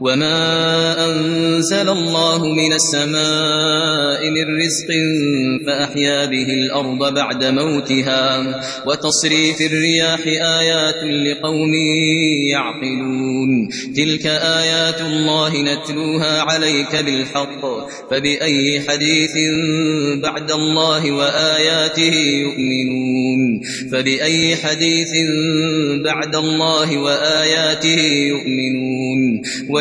وما أنزل الله من السماء من رزق فأحيا به الأرض بعد موتها وتصريف الرياح آيات لقوم يعقلون تلك آيات الله نتلوها عليك بالحق فبأي حديث بعد الله وآياته يؤمنون فبأي حديث بعد الله وآياته يؤمنون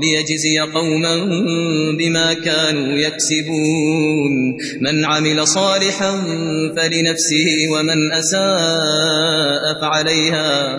ليجزي قوما بما كانوا يكسبون. من عمل صالحا فلنفسه ومن أساء فعليها.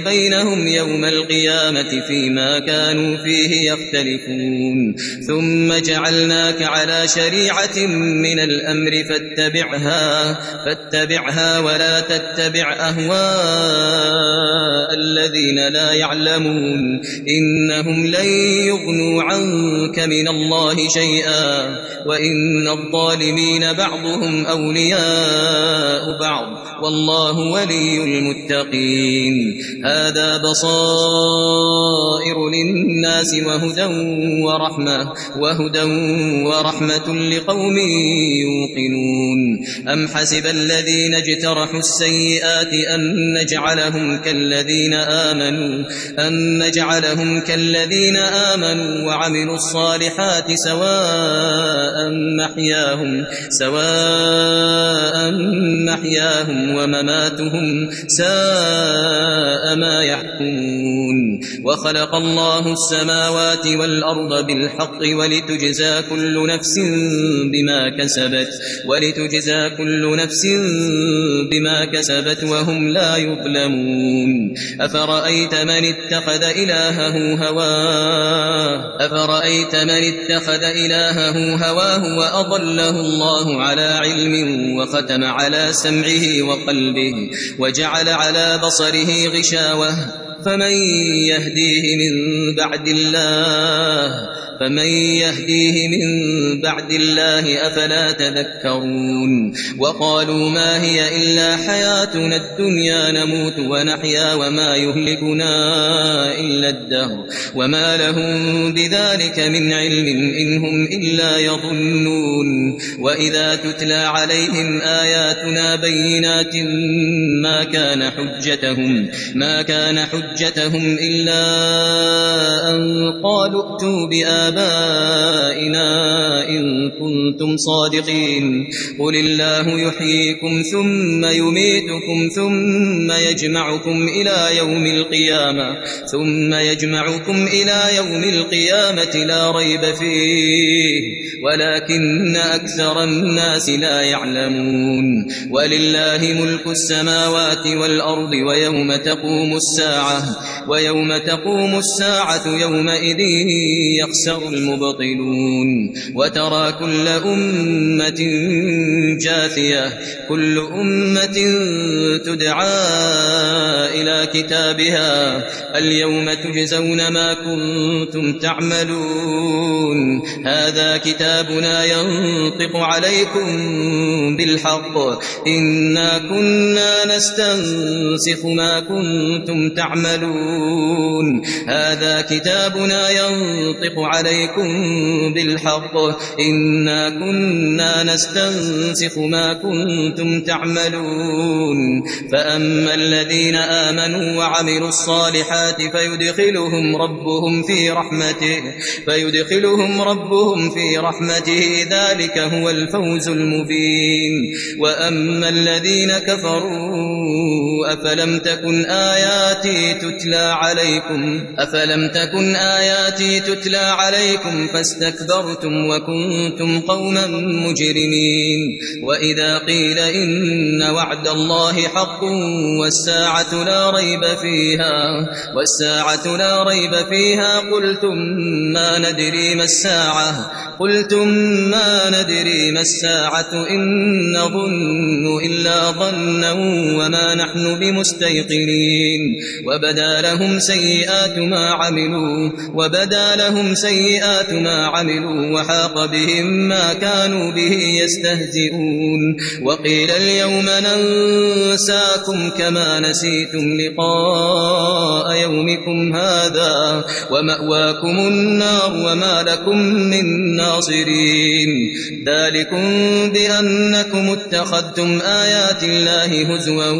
بينهم يوم القيامة فيما كانوا فيه يختلفون. ثم جعلناك على شريعة من الأمر فاتبعها فاتبعها ولا تتبع أهواء الذين لا يعلمون إنهم لن يغنوا عنك من الله شيئا وإن الظالمين بعضهم أولياء بعض والله ولي المتقين هذا بصائر للناس وهدى ورحمة وهدى ورحمة لقوم يوقنون أم حسب الذين اجترحوا السيئات أن نجعلهم كالذين آمنوا أن نجعلهم كالذين آمنوا وعملوا الصالحات سواء محياهم سواء محياهم ومماتهم ساء ما يحكمون وخلق الله السماوات والأرض بالحق ولتجزى كل نفس بما كسبت ولتجزى كل نفس بما كسبت وهم لا يظلمون أفرأيت من اتخذ إلهه هواه؟ أفرأيت من اتخذ إلهه هواه وأضله الله على علم وختم على سمعه وقلبه وجعل على بصره غشاوة؟ فمن يهديه من بعد الله فمن يهديه من بعد الله أفلا تذكرون وقالوا ما هي إلا حياتنا الدنيا نموت ونحيا وما يهلكنا إلا الدهر وما لهم بذلك من علم إن هم إلا يظنون وإذا تتلى عليهم آياتنا بينات ما كان حجتهم ما كان حجتهم إلا قالوا ائتوا بآياتنا آبائنا إن كنتم صادقين. قل الله يحييكم ثم يميتكم ثم يجمعكم إلى يوم القيامة. ثم يجمعكم إلى يوم القيامة لا ريب فيه. ولكن أكثر الناس لا يعلمون. ولله ملك السماوات والأرض ويوم تقوم الساعة ويوم تقوم الساعة يومئذ يخسر المبطلون وترى كل أمة جاثية كل أمة تدعى إلى كتابها اليوم تجزون ما كنتم تعملون هذا كتابنا ينطق عليكم بالحق إنا كنا نستنسخ ما كنتم تعملون هذا كتابنا ينطق عليكم بالحق إنا كنا نستنسخ ما كنتم تعملون فأما الذين آمنوا وعملوا الصالحات فيدخلهم ربهم في رحمته فيدخلهم ربهم في رحمته ذلك هو الفوز المبين وأما الذين كفروا أفلم تكن آياتي تتلى عليكم أفلم تكن آياتي تتلى عليكم فاستكبرتم وكنتم قوما مجرمين. وإذا قيل إن وعد الله حق والساعة لا ريب فيها والساعة لا ريب فيها قلتم ما ندري ما الساعة قلتم ما ندري ما الساعة إن نظن إلا ظنا وما نحن بمستيقنين. وبدا لهم سيئات ما عملوا وبدا لهم سيئات ما عملوا وحاق بهم ما كانوا به يستهزئون. وقيل اليوم ننساكم كما نسيتم لقاء يومكم هذا ومأواكم النار وما لكم من ناصرين. ذلكم بأنكم اتخذتم آيات الله هزوا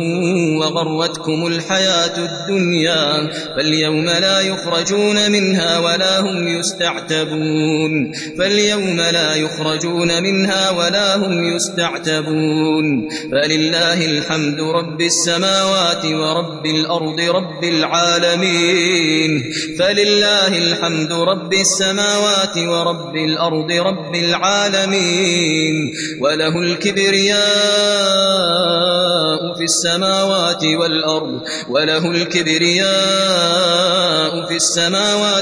وغرتكم الحياة الدنيا. فاليوم لا يخرجون منها ولا هم يستعتبون فاليوم لا يخرجون منها ولا هم يستعتبون فلله الحمد رب السماوات ورب الأرض رب العالمين فلله الحمد رب السماوات ورب الأرض رب العالمين وله الكبرياء في السماوات والأرض وله الكبرياء في